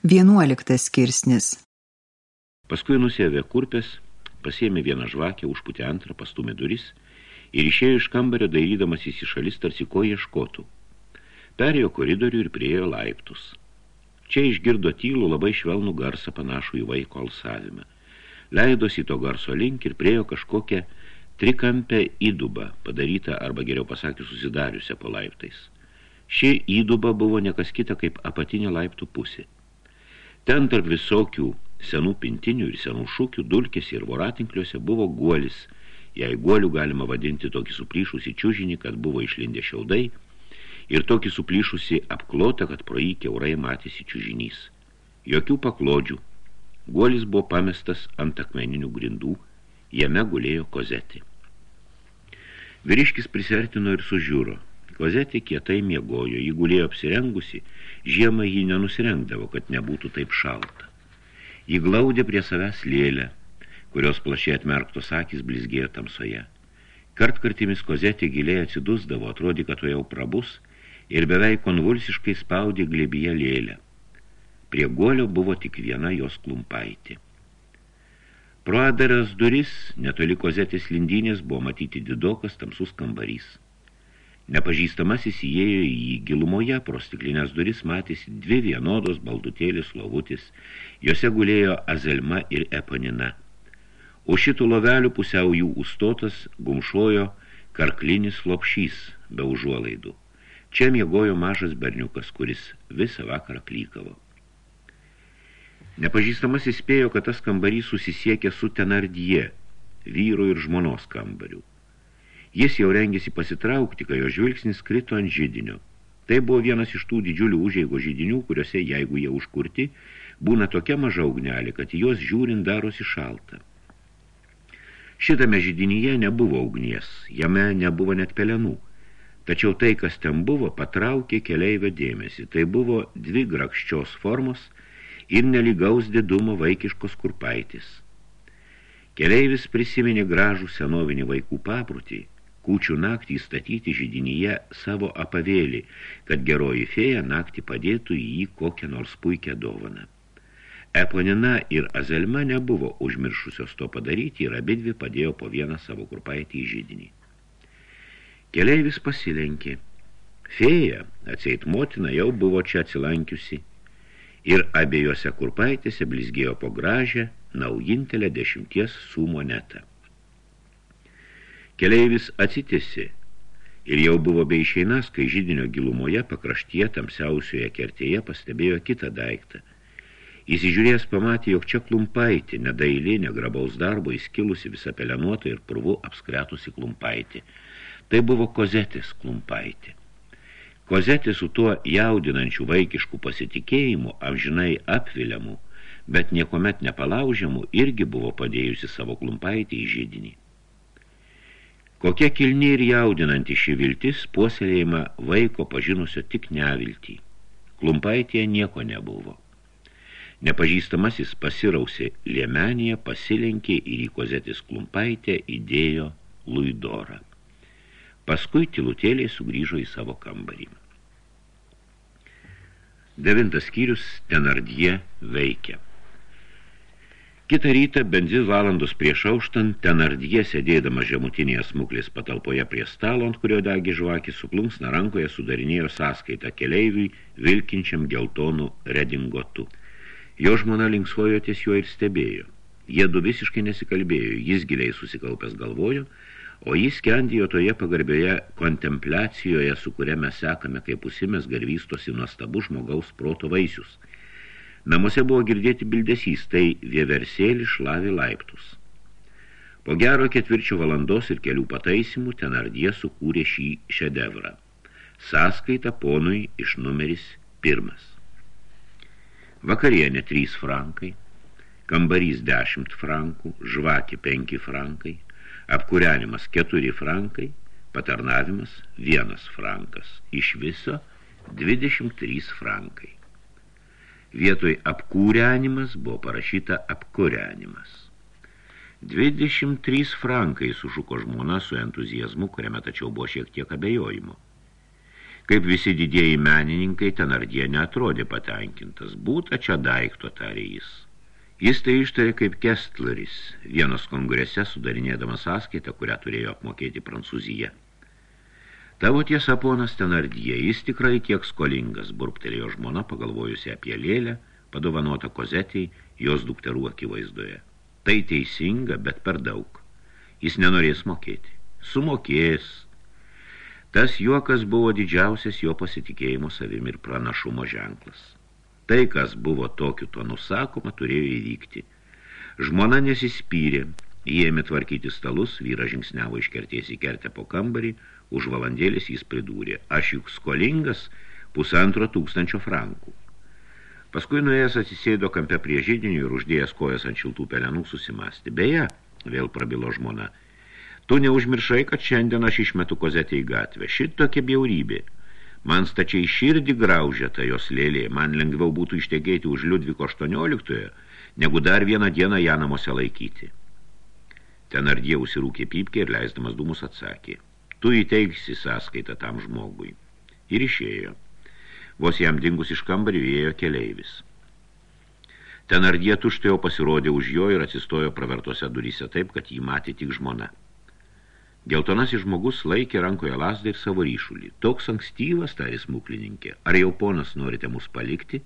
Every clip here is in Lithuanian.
Vienuoliktas skirsnis. Paskui nusėvė kurpės, pasėmė vieną žvakę, užputė antrą, pastumė duris ir išėjo iš kambario dairydamas į šalis, tarsi ko ieškotų. Perėjo koridorių ir priejo laiptus. Čia išgirdo tylų labai švelnų garsą panašų į vaiko alsavimą. Leidosi to garso link ir priejo kažkokią trikampę įdubą, padarytą arba geriau pasakius susidariusią po laiptais. Ši įduba buvo nekas kita kaip apatinė laiptų pusė. Ten tarp visokių senų pintinių ir senų šūkių dulkėse ir voratinkliuose buvo guolis, jei guolių galima vadinti tokį suplyšusį čiužinį, kad buvo išlindę šiaudai, ir tokį suplyšusį apklotą, kad pro jį keurai matėsi čiužinys. Jokių paklodžių. Guolis buvo pamestas ant akmeninių grindų, jame gulėjo kozetį. Vyriškis prisertino ir sužiūro – Kozetė kietai miegojo, jį gulėjo apsirengusi, žiemą jį nenusirengdavo, kad nebūtų taip šalta. Jį glaudė prie savęs lėlę, kurios plašiai atmerktos akis blizgėjo tamsoje. Kartkartimis kozetė giliai atsidusdavo, atrodė, kad to jau prabus ir beveik konvulsiškai spaudė glėbyje lėlę. Prie guolio buvo tik viena jos klumpaitė. Pro adaras duris, netoli kozetės lindynės, buvo matyti didokas tamsus kambarys. Nepažįstamasis įėjo į jį gilumoje, pro stiklinės duris matėsi dvi vienodos baldutėlis lovutis, jose gulėjo azelma ir eponina. O šitų lovelių pusiau jų ustotas gumšojo karklinis lopšys be užuolaidų. Čia miegojo mažas berniukas, kuris visą vakarą klykavo. Nepažįstamasis spėjo, kad tas kambarys susisiekė su Tenardie, vyro ir žmonos kambariu. Jis jau rengėsi pasitraukti, kai jo žvilgsnis krito ant žydinio. Tai buvo vienas iš tų didžiulių užeigo žydinių, kuriuose, jeigu jie užkurti, būna tokia maža ugnelė, kad jos žiūrint darosi šalta. Šitame židinyje nebuvo ugnies, jame nebuvo net pelenų. Tačiau tai, kas ten buvo, patraukė keleivę dėmesį. Tai buvo dvi grakščios formos ir neligaus didumo vaikiškos kurpaitis. Keleivis prisiminė gražų senovinį vaikų paprutį, kūčių naktį statyti židinyje savo apavėlį, kad geroji fėja naktį padėtų į jį kokią nors puikią dovaną. Eponina ir Azelma nebuvo užmiršusios to padaryti ir abidvi padėjo po vieną savo kurpaitį į žydinį. Keleivis pasilenkė. Fėja, atseit motina, jau buvo čia atsilankiusi ir abiejose kurpaitėse blizgėjo po gražią naujintelę dešimties sų monetą. Keleivis atsitėsi ir jau buvo be išeinas, kai žydinio gilumoje pakraštyje tamsiausioje kertėje pastebėjo kitą daiktą. Įsižiūrėjęs pamatė, jog čia klumpaitė, nedailė, negrabaus darbo, įskilusi visą pelenuotą ir purvų apskretusi klumpaitė. Tai buvo kozetės klumpaitė. Kozetė su tuo jaudinančių vaikiškų pasitikėjimų, amžinai apviliamų, bet niekomet nepalaužiamų, irgi buvo padėjusi savo klumpaitį į žydinį. Kokia kilni ir jaudinanti ši viltis puoselėjama vaiko pažinusio tik neviltį. Klumpaitėje nieko nebuvo. Nepažįstamasis pasirausė liemenėje, pasilenkė ir į kozetis klumpaitę įdėjo luidorą. Paskui tilutėliai sugrįžo į savo kambarį. Devintas skyrius Tenardie veikia. Kita rytą, bent dvi valandos prieš auštant, Tenardie sėdėdama žemutinėje smuklės patalpoje prie stalo, ant kurio degė žvakis, suplunksna rankoje sudarinėjo sąskaitą keleiviui vilkinčiam geltonų redingotų. Jo žmona linksvojo ties juo ir stebėjo. Jie du visiškai nesikalbėjo, jis giliai susikaupęs galvojo, o jis skendėjo toje pagarbioje kontempliacijoje, su kuria mes sekame, kaip pusimės garvystosi nuostabų žmogaus proto vaisius – Namuose buvo girdėti bildesys, tai vieversėlį šlavi laiptus. Po gero ketvirčio valandos ir kelių pataisimų Tenardie sukūrė šį šedevrą. Sąskaita ponui iš numeris pirmas. Vakarienė 3 frankai, kambarys 10 frankų, žvakė 5 frankai, apkūrenimas 4 frankai, patarnavimas 1 frankas, iš viso 23 frankai. Vietoj apkūrenimas buvo parašyta apkūrenimas. 23 frankai sušuko žmona su entuzijazmu, kuriame tačiau buvo šiek tiek abejojimo. Kaip visi didieji menininkai, tenardie neatrodė patenkintas. Būta čia daikto, tarė jis. Jis tai ištarė kaip Kestleris, vienos kongrese sudarinėdamas sąskaitą, kurią turėjo apmokėti Prancūzija. Tavo tiesa, ponas Tenardie, jis tikrai tiek skolingas, burptelėjo žmona, pagalvojusi apie lėlę, padovanotą kozetei, jos dukterų akivaizdoje. Tai teisinga, bet per daug. Jis nenorės mokėti. Sumokės. Tas juokas buvo didžiausias jo pasitikėjimo savim ir pranašumo ženklas. Tai, kas buvo tokiu to nusakoma, turėjo įvykti. Žmona nesispyrė, jie ėmė tvarkyti stalus, vyras žingsniavo iškerties į kertę po kambarį, už valandėlis jis pridūrė, aš juk skolingas pusantro tūkstančio frankų. Paskui nuėjęs atsisėdo kampe prie žydinių ir uždėjęs kojas ant šiltų pelenų susimasti. Beje, vėl prabilo žmona, tu neužmiršai, kad šiandien aš išmetu kozetę į gatvę. Šitokia bjaurybė. Man stačiai širdį graužia ta jos lėlė, man lengviau būtų ištekėti už Liudviko 18, negu dar vieną dieną ją namuose laikyti. Ten ardie užsirūkė pypkė ir leisdamas dūmus atsakė. Tu įteiksi sąskaitą tam žmogui. Ir išėjo. Vos jam dingus iš kambario įėjo keleivis. Ten ardie tuštėjo pasirodė už jo ir atsistojo pravertose duryse taip, kad jį matė tik žmona. Geltonasis žmogus laikė rankoje lasdą ir savo ryšulį. Toks ankstyvas, tarė smuklininkė. Ar jau ponas norite mus palikti?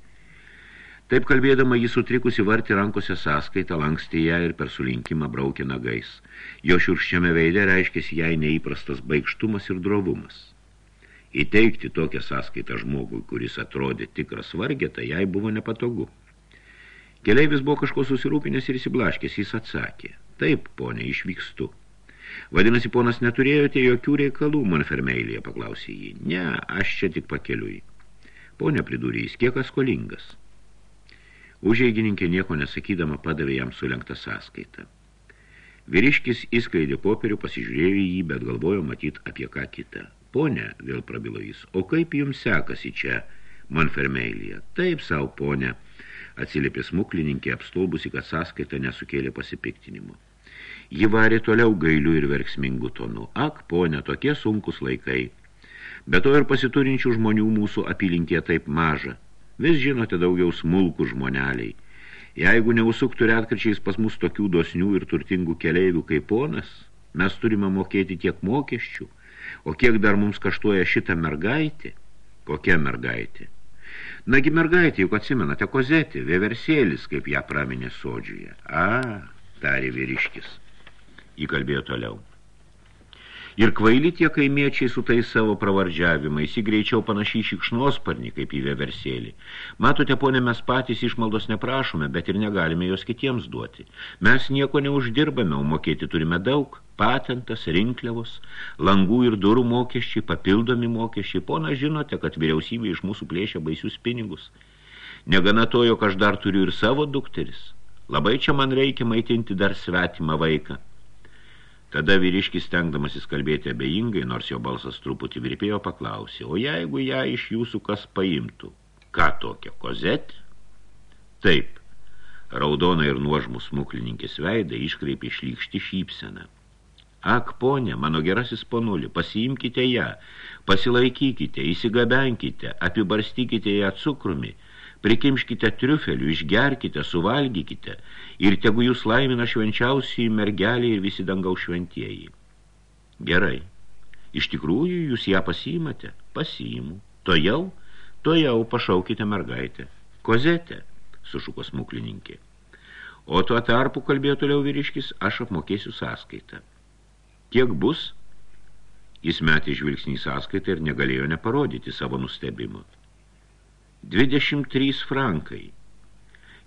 Taip kalbėdama, jis sutrikusi varti rankose sąskaitą, lankstė ją ir per sulinkimą braukė nagais. Jo šiurščiame veidė reiškėsi jai neįprastas baigštumas ir drovumas. Įteikti tokią sąskaitą žmogui, kuris atrodė tikras vargeta, jai buvo nepatogu. Keleivis buvo kažko susirūpinęs ir įsiblaškęs, jis atsakė. Taip, ponė, išvykstu. Vadinasi, ponas, neturėjote jokių reikalų, Monfermeilėje, paklausė jį. Ne, aš čia tik pakeliui. Pone, pridūrė jis, kiek skolingas. Užeigininkė nieko nesakydama padavė jam sulenktą sąskaitą. Vyriškis įskleidė popierių, pasižiūrėjo į jį, bet galvojo matyt apie ką kitą. Pone, vėl prabilo jis, o kaip jums sekasi čia, Monfermeilėje? Taip, savo, ponė, atsiliepė smuklininkė, apstulbusi, kad sąskaita nesukėlė pasipiktinimo. Ji varė toliau gailių ir verksmingų tonų. Ak, ponė, tokie sunkus laikai. Be to ir pasiturinčių žmonių mūsų apylinkė taip maža. Vis žinote daugiau smulkų žmoneliai. Jeigu neusuktų retkarčiais pas mus tokių dosnių ir turtingų keleivių kaip ponas, mes turime mokėti tiek mokesčių, o kiek dar mums kaštuoja šitą mergaitį? Kokia mergaitė? Nagi mergaitė, juk atsimenate kozetį, vėversėlis, kaip ją praminė sodžiuje. A, tarė vyriškis įkalbėjo toliau. Ir kvaili tie kaimiečiai su tais savo pravardžiavimais, į greičiau panašiai šikšnosparnį, kaip į veversėlį. Matote, ponė, mes patys išmaldos neprašome, bet ir negalime jos kitiems duoti. Mes nieko neuždirbame, o mokėti turime daug. Patentas, rinkliavos, langų ir durų mokesčiai, papildomi mokesčiai. Pona, žinote, kad vyriausybė iš mūsų plėšia baisius pinigus. Negana to, jog aš dar turiu ir savo dukteris. Labai čia man reikia maitinti dar svetimą vaiką. Tada vyriškis stengdamasis kalbėti abejingai, nors jo balsas truputį virpėjo, paklausė, o jeigu ją iš jūsų kas paimtų? Ką tokia, kozetė? Taip, raudona ir nuožmus smuklininkės veidą iškreipė šlykšti šypseną. Ak, ponė, mano gerasis ponuli, pasiimkite ją, pasilaikykite, įsigabenkite, apibarstykite ją cukrumi, prikimškite triufelių, išgerkite, suvalgykite ir tegu jūs laimina švenčiausiai mergelė ir visi dangaus šventieji. Gerai, iš tikrųjų jūs ją pasiimate, pasiimu, to jau, to jau pašaukite mergaitę, kozetę, sušuko smuklininkė. O tuo tarpu, kalbėjo toliau vyriškis, aš apmokėsiu sąskaitą. Kiek bus? Jis metė žvilgsnį sąskaitą ir negalėjo neparodyti savo nustebimo. 23 frankai.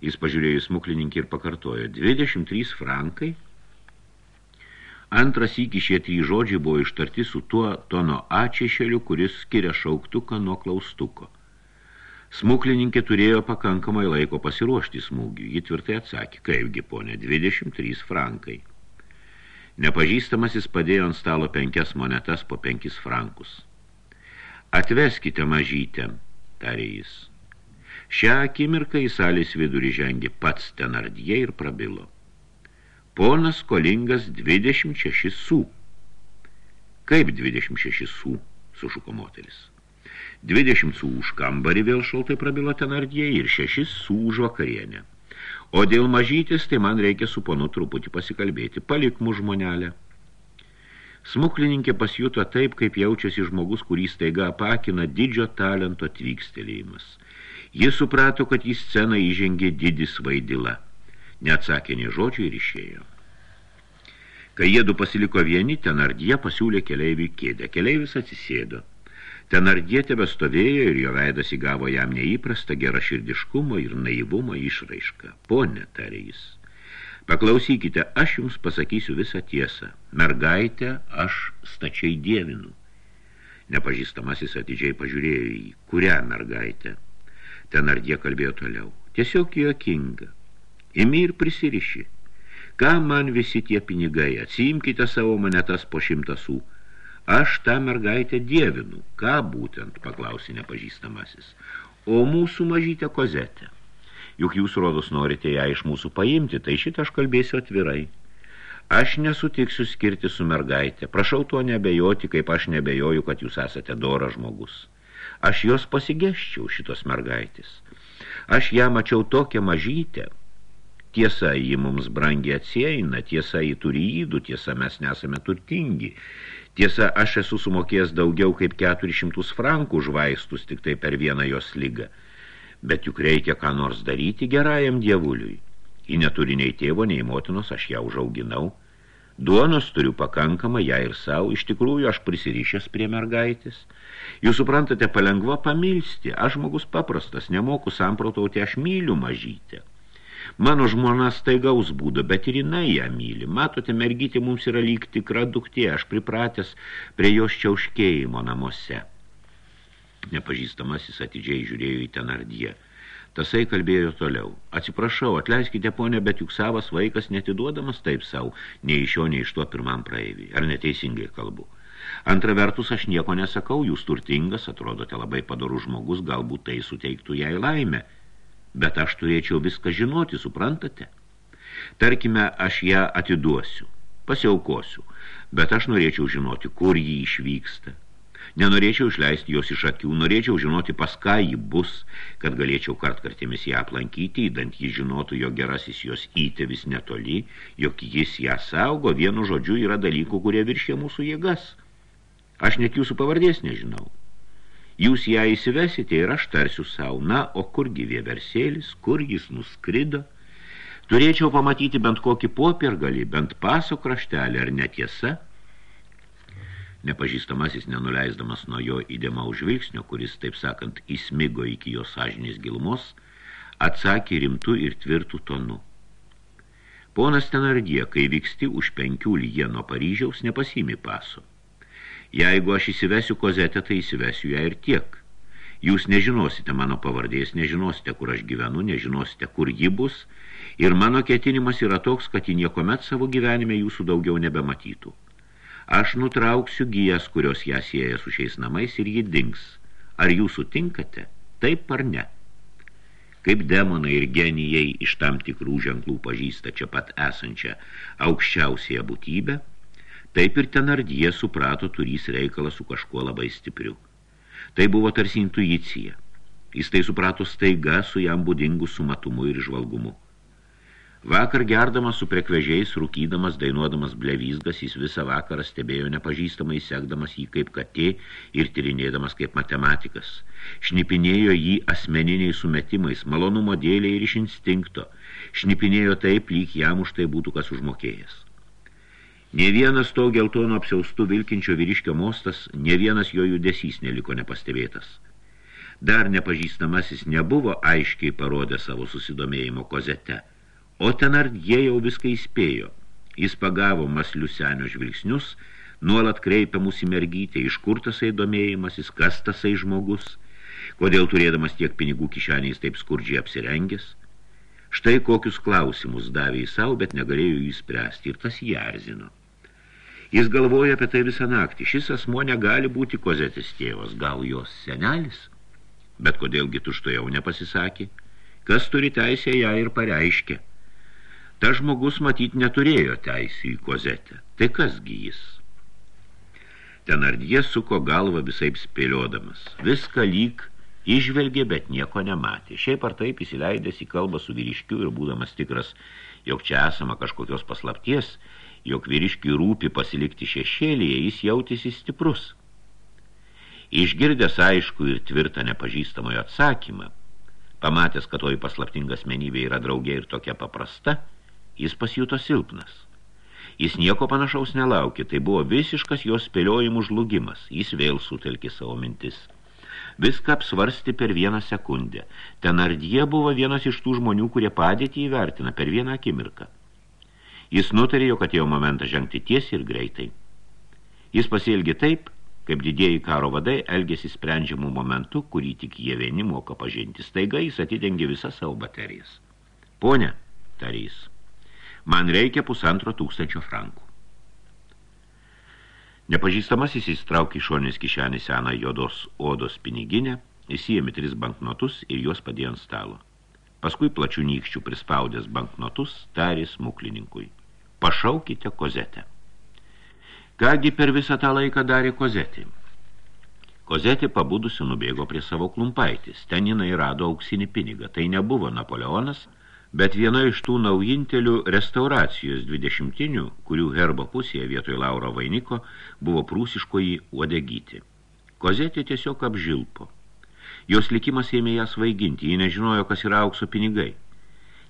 Jis pažiūrėjo smuklininkį ir pakartojo. 23 frankai? Antras iki šie trys žodžiai buvo ištarti su tuo tono ačiešeliu, kuris skiria šauktuką nuo klaustuko. Smuklininkė turėjo pakankamai laiko pasiruošti smūgių. Ji tvirtai atsakė, kaipgi ponė, 23 frankai. Nepažįstamasis padėjo ant stalo penkias monetas po penkis frankus. Atveskite mažytę, tarė jis. Šią akimirką į salės vidurį žengė pats tenardie ir prabilo. Ponas skolingas 26 sų. Kaip 26 sų, sušuko moteris. 20 su už kambarį vėl šaltai prabilo tenardie ir 6 su už vakarienę. O dėl mažytis, tai man reikia su ponu truputį pasikalbėti. Palik mu žmonelę. Smuklininkė pasijuto taip, kaip jaučiasi žmogus, kurį staiga apakina didžio talento atvykstelėjimas. Jis suprato, kad į sceną įžengė didis vaidila. Neatsakė nei žodžių ir išėjo. Kai jėdu pasiliko vieni, tenardie pasiūlė keleiviui kėdę. Keleivis atsisėdo. Tenardie tebe stovėjo ir jo veidas įgavo jam neįprastą geraširdiškumo ir naivumo išraišką. Pone, tarė jis. Paklausykite, aš jums pasakysiu visą tiesą. Mergaitę aš stačiai dievinu. Nepažįstamasis atidžiai pažiūrėjo į kurią mergaitę. Ten ardie kalbėjo toliau. Tiesiog juokinga. Imi ir prisiriši. Ką man visi tie pinigai? Atsiimkite savo monetas po šimtasų. Aš tą mergaitę dievinu. Ką būtent, paklausė nepažįstamasis. O mūsų mažytę kozetę. Juk jūs rodos norite ją iš mūsų paimti, tai šitą aš kalbėsiu atvirai. Aš nesutiksiu skirti su mergaitė. Prašau to nebejoti, kaip aš nebejoju, kad jūs esate dora žmogus. Aš jos pasigeščiau šitos mergaitės. Aš ją mačiau tokią mažytę. Tiesa, ji mums brangiai atsieina, tiesa, ji turi įdų, tiesa, mes nesame turtingi. Tiesa, aš esu sumokėjęs daugiau kaip 400 frankų už vaistus tik tai per vieną jos lygą bet juk reikia ką nors daryti gerajam dievuliui. Ji neturi nei tėvo, nei motinos, aš ją užauginau. Duonos turiu pakankamą, ją ir savo, iš tikrųjų aš prisirišęs prie mergaitės. Jūs suprantate, palengva pamilsti, aš žmogus paprastas, nemoku samprotauti, aš myliu mažytę. Mano žmona staigaus būdo, bet ir jinai ją myli. Matote, mergytė mums yra lyg tikra duktė, aš pripratęs prie jos čiauškėjimo namuose. Nepažįstamasis atidžiai žiūrėjo į tenardiją. Tasai kalbėjo toliau. Atsiprašau, atleiskite, ponė, bet juk savas vaikas netiduodamas taip savo, nei iš jo, nei iš to pirmam praeivį. Ar neteisingai kalbu? Antra vertus, aš nieko nesakau, jūs turtingas, atrodote labai padorų žmogus, galbūt tai suteiktų jai laimę. Bet aš turėčiau viską žinoti, suprantate? Tarkime, aš ją atiduosiu, pasiaukosiu, bet aš norėčiau žinoti, kur jį išvyksta, Nenorėčiau išleisti jos iš akių, norėčiau žinoti, pas ką ji bus, kad galėčiau kartkartėmis ją aplankyti, įdant ji žinotų, jo gerasis jos įtėvis netoli, jog jis ją saugo, vienu žodžiu yra dalykų, kurie viršė mūsų jėgas. Aš net jūsų pavardės nežinau. Jūs ją įsivesite ir aš tarsiu savo, na, o kurgi vieversėlis, kur jis nuskrido. Turėčiau pamatyti bent kokį popiergalį, bent paso kraštelį, ar netiesa – Nepažįstamasis, nenuleisdamas nuo jo įdėmą užvilgsnio, kuris, taip sakant, įsmigo iki jo sąžinės gilumos, atsakė rimtų ir tvirtų tonų. Ponas Tenardie, kai vyksti už penkių lyje nuo Paryžiaus, nepasimi paso. Jeigu aš įsivesiu kozetę, tai įsivesiu ją ir tiek. Jūs nežinosite mano pavardės, nežinosite, kur aš gyvenu, nežinosite, kur ji bus, ir mano ketinimas yra toks, kad ji niekomet savo gyvenime jūsų daugiau nebematytų. Aš nutrauksiu gijas, kurios ją sieja su šiais namais ir ji dings. Ar jūs sutinkate? Taip ar ne? Kaip demonai ir genijai iš tam tikrų ženklų pažįsta čia pat esančią aukščiausiąją būtybę, taip ir tenardyje suprato turys reikalą su kažkuo labai stipriu. Tai buvo tarsi intuicija. Jis tai suprato staiga su jam būdingu sumatumu ir žvalgumu. Vakar gerdamas su prekvežiais, rūkydamas, dainuodamas blevizgas, jis visą vakarą stebėjo nepažįstamai, sekdamas jį kaip katė ir tyrinėdamas kaip matematikas. Šnipinėjo jį asmeniniais sumetimais, malonumo dėlė ir iš instinkto. Šnipinėjo taip, lyg jam už tai būtų kas užmokėjęs. Ne vienas to geltono apsiaustų vilkinčio vyriškio mostas, ne vienas jo judesys neliko nepastebėtas. Dar nepažįstamasis nebuvo aiškiai parodę savo susidomėjimo kozete – O Tenardie jau viską įspėjo. Jis pagavo maslius senio žvilgsnius, nuolat kreipiamus į mergytę, iš kur tasai domėjimasis, kas tasai žmogus, kodėl turėdamas tiek pinigų kišeniais taip skurdžiai apsirengęs. Štai kokius klausimus davė į savo, bet negalėjo jų spręsti ir tas jį erzino. Jis galvoja apie tai visą naktį. Šis asmo negali būti kozetės tėvas, gal jos senelis? Bet kodėlgi tušto jau nepasisakė? Kas turi teisę ją ir pareiškė? Ta žmogus matyt neturėjo teisų į kozetę. Tai kasgi jis? Tenardie suko galvą visai spėliodamas. Viską lyg išvelgė, bet nieko nematė. Šiaip ar taip įsileidęs į kalbą su vyriškiu ir būdamas tikras, jog čia esama kažkokios paslapties, jog vyriškiui rūpi pasilikti šešėlyje, jis jautėsi stiprus. Išgirdęs aišku ir tvirtą nepažįstamojo atsakymą, pamatęs, kad toji paslaptinga asmenybė yra draugė ir tokia paprasta, jis pasijuto silpnas. Jis nieko panašaus nelaukė, tai buvo visiškas jos spėliojimų žlugimas. Jis vėl sutelkė savo mintis. Viską apsvarsti per vieną sekundę. Tenardie buvo vienas iš tų žmonių, kurie padėtį įvertina per vieną akimirką. Jis nutarė, jog atėjo momentas žengti tiesiai ir greitai. Jis pasielgė taip, kaip didieji karo vadai elgėsi sprendžiamų momentų, kurį tik jie vieni moka pažinti. Staiga jis atidengė visas savo baterijas. Pone, tarys, Man reikia pusantro tūkstančio frankų. Nepažįstamasis įsitraukė iš šonės kišenį seną jodos odos piniginę, įsijėmė tris banknotus ir juos padėjo ant stalo. Paskui plačių nykščių prispaudęs banknotus tarė smuklininkui. Pašaukite kozetę. Kągi per visą tą laiką darė kozetį? Kozetė pabudusi nubėgo prie savo klumpaitis. Ten jinai rado auksinį pinigą. Tai nebuvo Napoleonas – bet viena iš tų naujintelių restauracijos dvidešimtinių, kurių herbo pusėje vietoj Lauro vainiko buvo prūsiškoji uodegyti. Kozetė tiesiog apžilpo. Jos likimas ėmė ją svaiginti, ji nežinojo, kas yra aukso pinigai.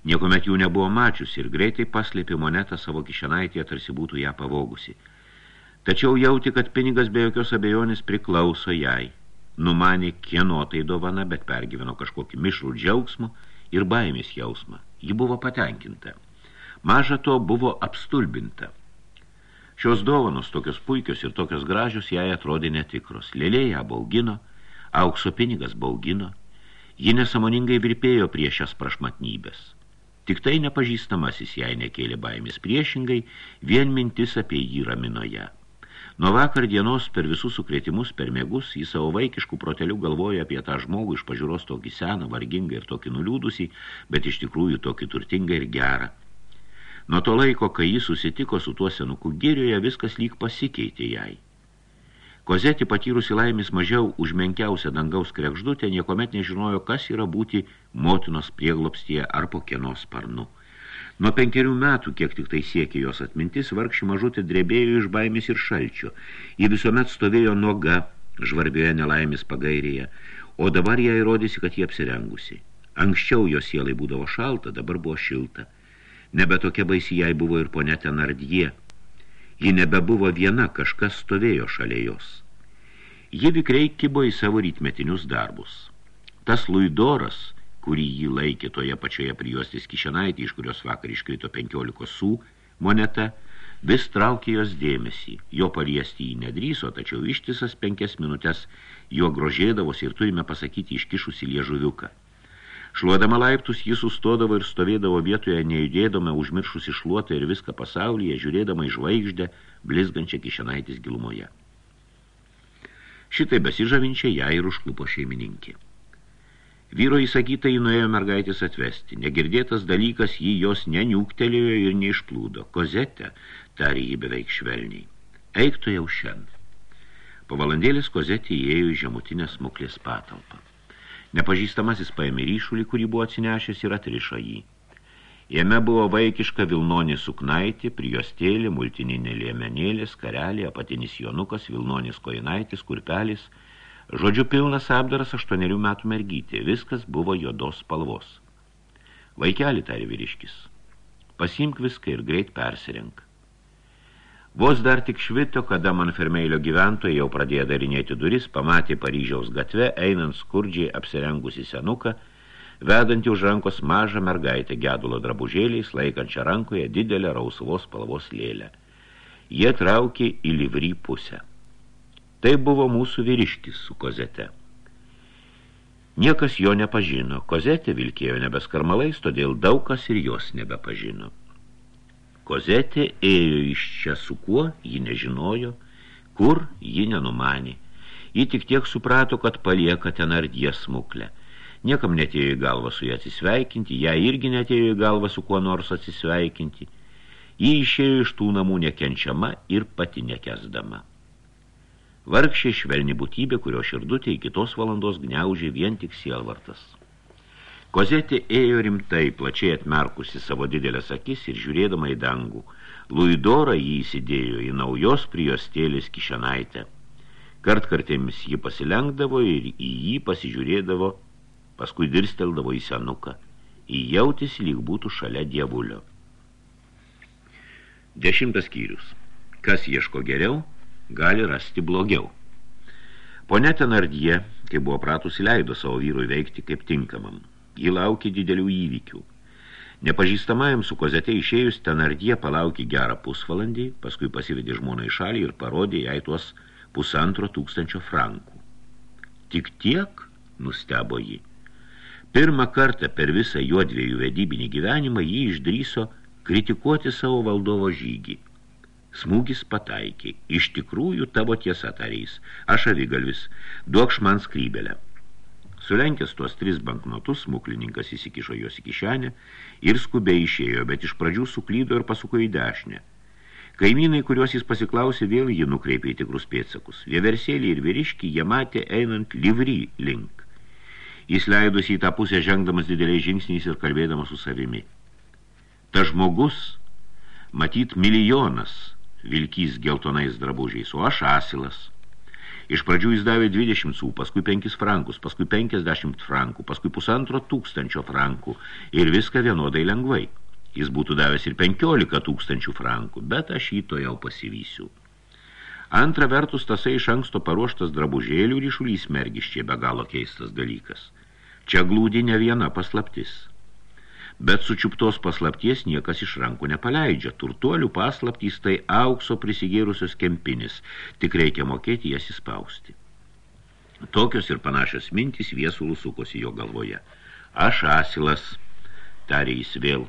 Niekuomet jų nebuvo mačiusi ir greitai paslėpė monetą savo kišenaitėje, tarsi būtų ją pavogusi. Tačiau jauti, kad pinigas be jokios abejonės priklauso jai. Numanė, kieno tai dovana, bet pergyveno kažkokį mišrų džiaugsmų ir baimės jausmą. Ji buvo patenkinta. Maža to buvo apstulbinta. Šios dovanos, tokios puikios ir tokios gražios, jai atrodė netikros. Lėlė ją baugino, aukso pinigas baugino. Ji nesamoningai virpėjo prieš šias prašmatnybės. Tik tai nepažįstamasis jai nekėlė baimės priešingai, vien mintis apie jį ramino ją. Nuo vakar dienos per visus sukrėtimus, per mėgus, į savo vaikiškų protelių galvoja apie tą žmogų iš pažiūros tokį seną, vargingą ir tokį nuliūdusį, bet iš tikrųjų tokį turtingą ir gerą. Nuo to laiko, kai jis susitiko su tuo senuku girioje, viskas lyg pasikeitė jai. Kozetį patyrusi laimės mažiau už menkiausią dangaus krekždutę, niekomet nežinojo, kas yra būti motinos prieglopstie ar po kienos sparnu. Nuo penkerių metų, kiek tik tai siekė jos atmintis, vargši mažutė drebėjo iš baimės ir šalčio. Ji visuomet stovėjo noga, žvarbioje nelaimės pagairėje, o dabar ją įrodysi, kad jie apsirengusi. Anksčiau jos sielai būdavo šalta, dabar buvo šilta. Nebe tokia baisi jai buvo ir ponė Tenardie. Ji nebebuvo viena, kažkas stovėjo šalia jos. Ji vikriai kibo į savo rytmetinius darbus. Tas luidoras – kurį jį laikė toje pačioje prijuostis kišenaitį, iš kurios vakar iškrito 15 sų moneta, vis traukė jos dėmesį. Jo paliesti jį nedryso, tačiau ištisas penkias minutės jo grožėdavosi ir turime pasakyti iškišusi liežuviuką. Šluodama laiptus, jis sustodavo ir stovėdavo vietoje, nejudėdama, užmiršusi šluotą ir viską pasaulyje, žiūrėdama į žvaigždę, blizgančią kišenaitis gilumoje. Šitai besižavinčiai ją ir užklupo šeimininkė. Vyro įsakyta jį nuėjo mergaitės atvesti. Negirdėtas dalykas jį jos neniuktelėjo ir neišplūdo. Kozetė, tarė jį beveik švelniai. Eik tu jau šiandien. Po valandėlės kozetė įėjo į žemutinę smuklės patalpą. Nepažįstamasis paėmė ryšulį, kurį buvo atsinešęs ir atrišo jį. Jame buvo vaikiška vilnonė suknaitė, prijuostėlė, multininė liemenėlė, skarelė, apatinis jonukas, vilnonis koinaitis, kurpelis – Žodžiu, pilnas apdaras aštuonerių metų mergytė, viskas buvo juodos spalvos. Vaikelį tarė vyriškis, pasimk viską ir greit persirenk. Vos dar tik švito, kada Manfermeilio gyventojai jau pradėjo darinėti duris, pamatė Paryžiaus gatve, einant skurdžiai apsirengusi senuką, vedantį už rankos mažą mergaitę gedulo drabužėliais, laikančią rankoje didelę rausvos spalvos lėlę. Jie traukė į livry pusę. Tai buvo mūsų vyriškis su kozete. Niekas jo nepažino. Kozetė vilkėjo nebeskarmalais, todėl daug kas ir jos nebepažino. Kozetė ėjo iš čia su kuo, ji nežinojo, kur ji nenumanė. Ji tik tiek suprato, kad palieka ten ardie smuklę. Niekam netėjo į galvą su ją atsisveikinti, ją irgi netėjo į galvą su kuo nors atsisveikinti. Ji išėjo iš tų namų nekenčiama ir pati nekesdama. Vargšė švelni būtybė, kurio širdutė iki tos valandos gniaužė vien tik sielvartas. Kozetė ėjo rimtai, plačiai atmerkusi savo didelės akis ir žiūrėdama į dangų. Luidora jį įsidėjo į naujos priostėlės kišenaitę. Kartkartėmis ji pasilenkdavo ir į jį pasižiūrėdavo, paskui dirsteldavo į senuką. Į jautis lyg būtų šalia dievulio. Dešimtas skyrius. Kas ieško geriau, gali rasti blogiau. Pone Tenardie, kai buvo pratus, leido savo vyrui veikti kaip tinkamam. Ji laukė didelių įvykių. Nepažįstamajam su kozete išėjus Tenardie palaukė gerą pusvalandį, paskui pasivedė žmoną į šalį ir parodė jai tuos pusantro tūkstančio frankų. Tik tiek nustebo ji. Pirmą kartą per visą juodviejų vedybinį gyvenimą jį išdryso kritikuoti savo valdovo žygį. Smūgis pataikė. Iš tikrųjų tavo tiesa tarys. Aš avigalvis. Duokš man skrybelę. Sulenkęs tuos tris banknotus, smuklininkas įsikišo juos į kišenę ir skubiai išėjo, bet iš pradžių suklydo ir pasuko į dešinę. Kaimynai, kuriuos jis pasiklausė, vėl jį nukreipė į tikrus pėtsakus. Vieversėlį ir vyriškį jie matė einant livry link. Jis leidosi į tą pusę žengdamas dideliais žingsniais ir kalbėdamas su savimi. Ta žmogus, matyt milijonas, vilkys geltonais drabužiais, o aš asilas. Iš pradžių jis davė 20 sų, paskui 5 frankus, paskui 50 frankų, paskui pusantro tūkstančio frankų ir viską vienodai lengvai. Jis būtų davęs ir 15 tūkstančių frankų, bet aš jį to jau pasivysiu. Antra vertus, tasai iš anksto paruoštas drabužėlių ryšulys mergiščiai be galo keistas dalykas. Čia glūdi ne viena paslaptis – bet sučiuptos paslapties niekas iš rankų nepaleidžia. Turtuolių paslaptys tai aukso prisigėrusios kempinis, tik reikia mokėti jas įspausti. Tokios ir panašios mintys viesulų sukosi jo galvoje. Aš asilas, tarė jis vėl.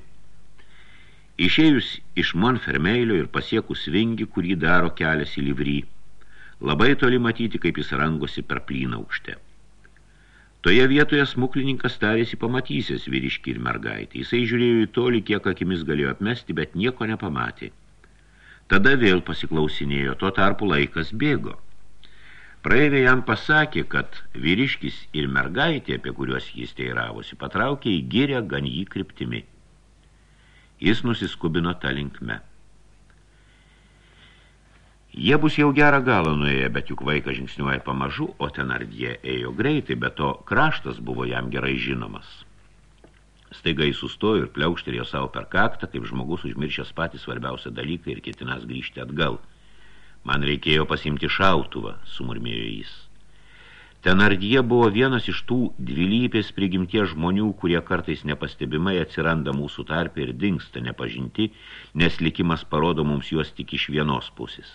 Išėjus iš Monfermeilio ir pasiekus vingi, kurį daro kelias į livrį, labai toli matyti, kaip jis rangosi per plyną aukštę. Toje vietoje smuklininkas tarėsi pamatysės vyriškį ir mergaitį. Jisai žiūrėjo į tolį, kiek akimis galėjo apmesti, bet nieko nepamatė. Tada vėl pasiklausinėjo, tuo tarpu laikas bėgo. Praeivė jam pasakė, kad vyriškis ir mergaitė, apie kuriuos jis teiravosi, patraukė į gyrę gan jį kryptimi. Jis nusiskubino tą linkme. Jie bus jau gerą galą nuėję, bet juk vaikas žingsniuoja pamažu, o ten ardie ėjo greitai, bet to kraštas buvo jam gerai žinomas. Staiga jis sustojo ir pliaukštelėjo savo per kaktą, kaip žmogus užmiršęs patį svarbiausią dalyką ir ketinas grįžti atgal. Man reikėjo pasimti šautuvą, sumurmėjo jis. Ten ardyje buvo vienas iš tų dvilypės prigimties žmonių, kurie kartais nepastebimai atsiranda mūsų tarpė ir dingsta nepažinti, nes likimas parodo mums juos tik iš vienos pusės.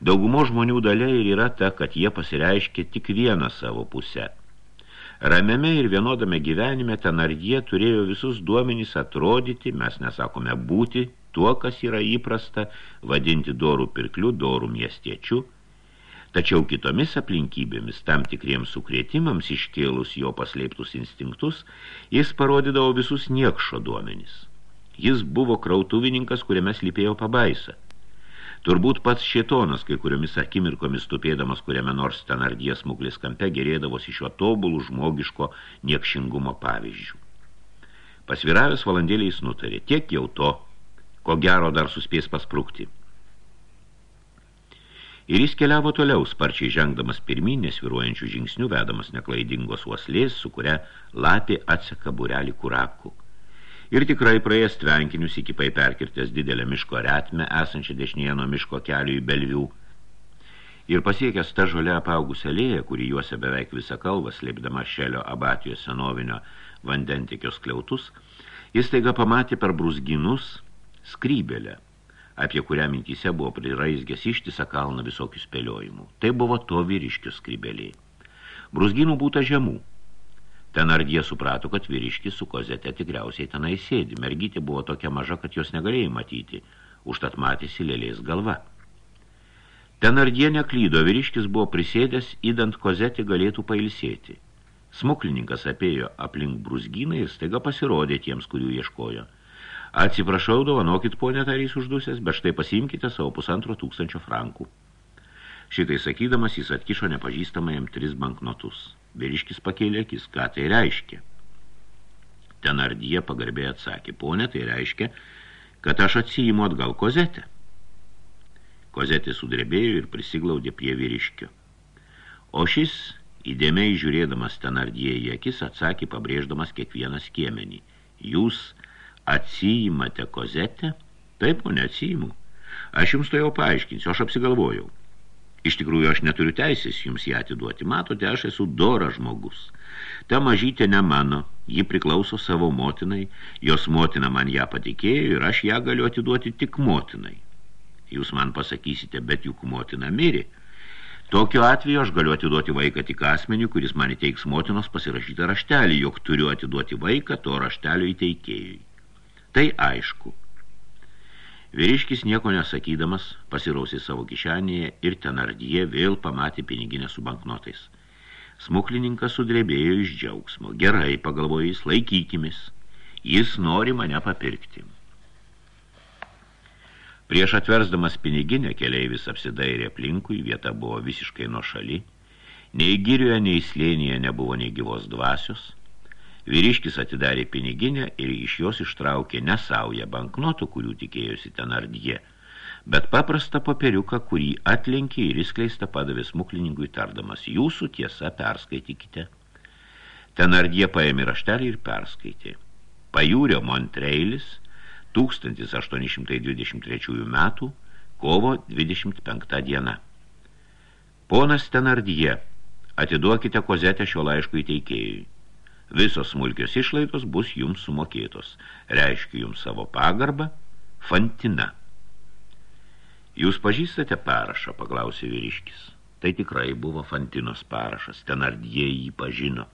Daugumo žmonių dalia ir yra ta, kad jie pasireiškia tik vieną savo pusę. Ramiame ir vienodame gyvenime ten ar jie turėjo visus duomenys atrodyti, mes nesakome būti, tuo, kas yra įprasta, vadinti dorų pirklių, dorų miestiečių, Tačiau kitomis aplinkybėmis, tam tikriems sukrėtimams iškėlus jo paslėptus instinktus, jis parodydavo visus niekšo duomenys. Jis buvo krautuvininkas, kuriame slypėjo pabaisa. Turbūt pats šėtonas, kai kuriomis akimirkomis stupėdamas kuriame nors ten ardies smuglis kampe, gerėdavosi šiuo tobulų žmogiško niekšingumo pavyzdžių. Pasviravęs valandėliais nutarė, tiek jau to, ko gero dar suspės pasprukti. Ir jis keliavo toliau, sparčiai žengdamas pirmin, nesviruojančių žingsnių, vedamas neklaidingos uoslės, su kuria lapė atseka burelį kurakų. Ir tikrai praėjęs tvenkinius įkipai perkirtęs didelę miško retmę, esančią dešinėje nuo miško kelių į Belvių. Ir pasiekęs tą žolę apaugusią lėją, kuri juose beveik visą kalvą, slėpdama šelio abatijos senovinio vandentikio skliautus, jis taiga pamatė per brusginus skrybelę, apie kurią mintyse buvo priraizgęs ištisą kalną visokių spėliojimų. Tai buvo to vyriškio skrybeliai. Brusginų būta žemų, Ten ardie suprato, kad vyriškis su kozete tikriausiai tenai sėdi. Mergytė buvo tokia maža, kad jos negalėjai matyti. Užtat matėsi lėlės galva. Ten ardie neklydo, vyriškis buvo prisėdęs, įdant kozetį galėtų pailsėti. Smuklininkas apėjo aplink brusgyną ir staiga pasirodė tiems, kurių ieškojo. Atsiprašau, dovanokit, ponė tarys uždusęs, bet štai pasiimkite savo pusantro tūkstančio frankų. Šitai sakydamas, jis atkišo nepažįstamą jam tris banknotus. Vyriškis pakėlė akis, ką tai reiškia. Tenardyje pagarbėjai atsakė, ponė, tai reiškia, kad aš atsijimu atgal kozetę. Kozetė sudrebėjo ir prisiglaudė prie vyriškio. O šis, įdėmiai žiūrėdamas Tenardyje į akis, atsakė, pabrėždamas kiekvieną skiemenį. Jūs atsijimate kozetę? Taip, ponė, atsijimu. Aš jums to jau paaiškinsiu, aš apsigalvojau. Iš tikrųjų, aš neturiu teisės jums ją atiduoti. Matote, aš esu dora žmogus. Ta mažytė ne mano, ji priklauso savo motinai, jos motina man ją patikėjo ir aš ją galiu atiduoti tik motinai. Jūs man pasakysite, bet juk motina mirė. Tokiu atveju aš galiu atiduoti vaiką tik asmenių, kuris man įteiks motinos pasirašytą raštelį, jog turiu atiduoti vaiką to raštelio įteikėjui. Tai aišku. Vyriškis nieko nesakydamas pasirausė savo kišenėje ir tenardyje vėl pamatė piniginę su banknotais. Smuklininkas sudrebėjo iš džiaugsmo. Gerai, pagalvojo jis, laikykimis. Jis nori mane papirkti. Prieš atversdamas piniginę keleivis apsidairė aplinkui, vieta buvo visiškai nuo šali. Nei girioje, nei slėnyje nebuvo nei gyvos dvasios. Vyriškis atidarė piniginę ir iš jos ištraukė nesaują banknotų, kurių tikėjosi tenardie, bet paprastą papiriuką, kurį atlenkė ir įskleista padavė smuklininkui tardamas. Jūsų tiesa perskaitykite. Tenardie paėmė raštelį ir perskaitė. Pajūrio Montreilis 1823 metų kovo 25 diena. Ponas Tenardie, atiduokite kozetę šio laiško įteikėjui. Visos smulkios išlaidos bus jums sumokėtos. Reiškiu jums savo pagarbą, Fantina. Jūs pažįstate parašą, paklausė vyriškis. Tai tikrai buvo Fantinos parašas, ten ardie jį pažino.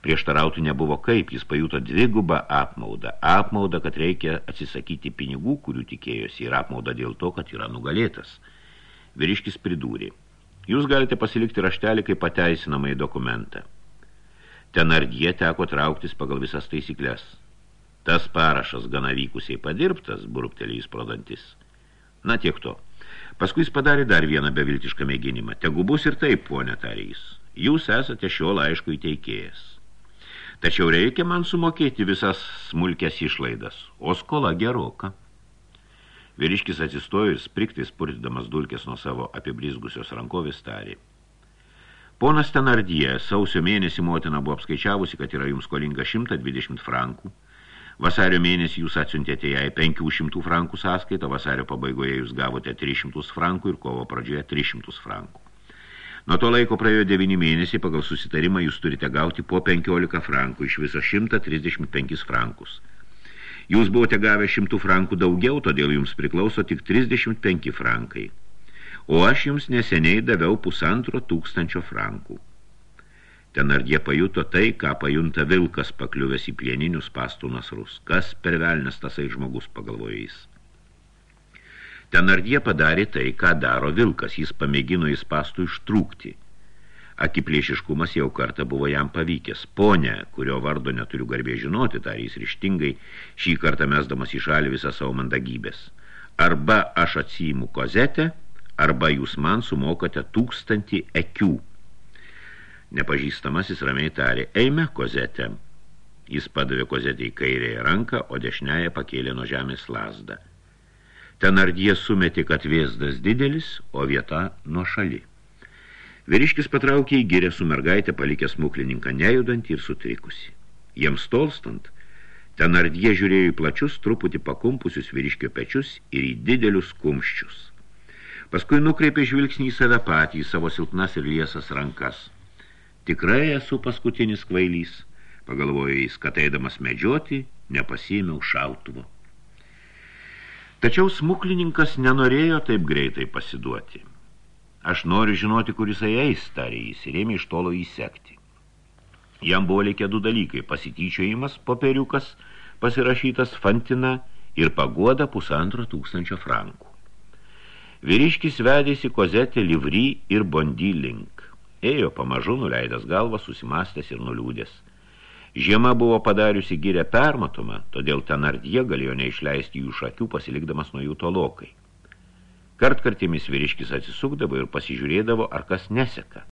Prieštarauti nebuvo kaip, jis pajuto dvigubą apmaudą. Apmaudą, kad reikia atsisakyti pinigų, kurių tikėjosi, ir apmaudą dėl to, kad yra nugalėtas. Vyriškis pridūrė. Jūs galite pasilikti raštelį kaip pateisinamai dokumentą. Tenardie teko trauktis pagal visas taisyklės. Tas parašas gana vykusiai padirbtas, burptelėjus prodantis. Na tiek to. Paskui jis padarė dar vieną beviltišką mėginimą. Tegu bus ir taip, ponė tarys. Jūs esate šio laiško įteikėjas. Tačiau reikia man sumokėti visas smulkės išlaidas, o skola geroka. Vyriškis atsistojus, priktais purtydamas dulkės nuo savo apibrizgusios rankovės tarė. Ponas Tenardie, sausio mėnesį motina buvo apskaičiavusi, kad yra jums skolinga 120 frankų. Vasario mėnesį jūs atsiuntėte jai 500 frankų sąskaitą, vasario pabaigoje jūs gavote 300 frankų ir kovo pradžioje 300 frankų. Nuo to laiko praėjo 9 mėnesiai, pagal susitarimą jūs turite gauti po 15 frankų, iš viso 135 frankus. Jūs buvote gavę 100 frankų daugiau, todėl jums priklauso tik 35 frankai o aš jums neseniai daviau pusantro tūkstančio frankų. Tenardie pajuto tai, ką pajunta vilkas pakliuvęs į plieninius pastų nasrus. Kas per velnes tasai žmogus, pagalvojo jis. Tenardie padarė tai, ką daro vilkas, jis pamėgino į pastų ištrūkti. Akiplėšiškumas jau kartą buvo jam pavykęs. Ponė, kurio vardo neturiu garbė žinoti, tarys ryštingai, šį kartą mesdamas į šalį visą savo mandagybės. Arba aš atsijimu kozetę, arba jūs man sumokate tūkstantį ekių. Nepažįstamasis ramiai tarė, eime kozetę. Jis padavė kozetę į kairėje ranką, o dešinėje pakėlė nuo žemės lasdą. Ten ardie sumetė, kad vėzdas didelis, o vieta nuo šali. Vyriškis patraukė į gyrę su mergaitė, palikė smuklininką nejudant ir sutrikusi. Jiems tolstant, ten ardie žiūrėjo į plačius, truputį pakumpusius vyriškio pečius ir į didelius kumščius. Paskui nukreipė žvilgsnį į save patį, į savo silpnas ir liesas rankas. Tikrai esu paskutinis kvailys, pagalvojo jis, kad eidamas medžioti, nepasiėmiau šautuvo. Tačiau smuklininkas nenorėjo taip greitai pasiduoti. Aš noriu žinoti, kur jisai eis, tarė jis, ir ėmė iš tolo įsekti. Jam buvo likę du dalykai – pasityčiojimas, poperiukas, pasirašytas Fantina ir paguoda pusantro tūkstančio frankų. Vyriškis vedėsi kozetę livry ir bondy link. Ėjo pamažu, nuleidęs galvą, susimastęs ir nuliūdęs. Žiema buvo padariusi gyrę permatomą, todėl tenardie galėjo neišleisti jų šakių, pasilikdamas nuo jų tolokai. Kartkartėmis vyriškis atsisukdavo ir pasižiūrėdavo, ar kas neseka.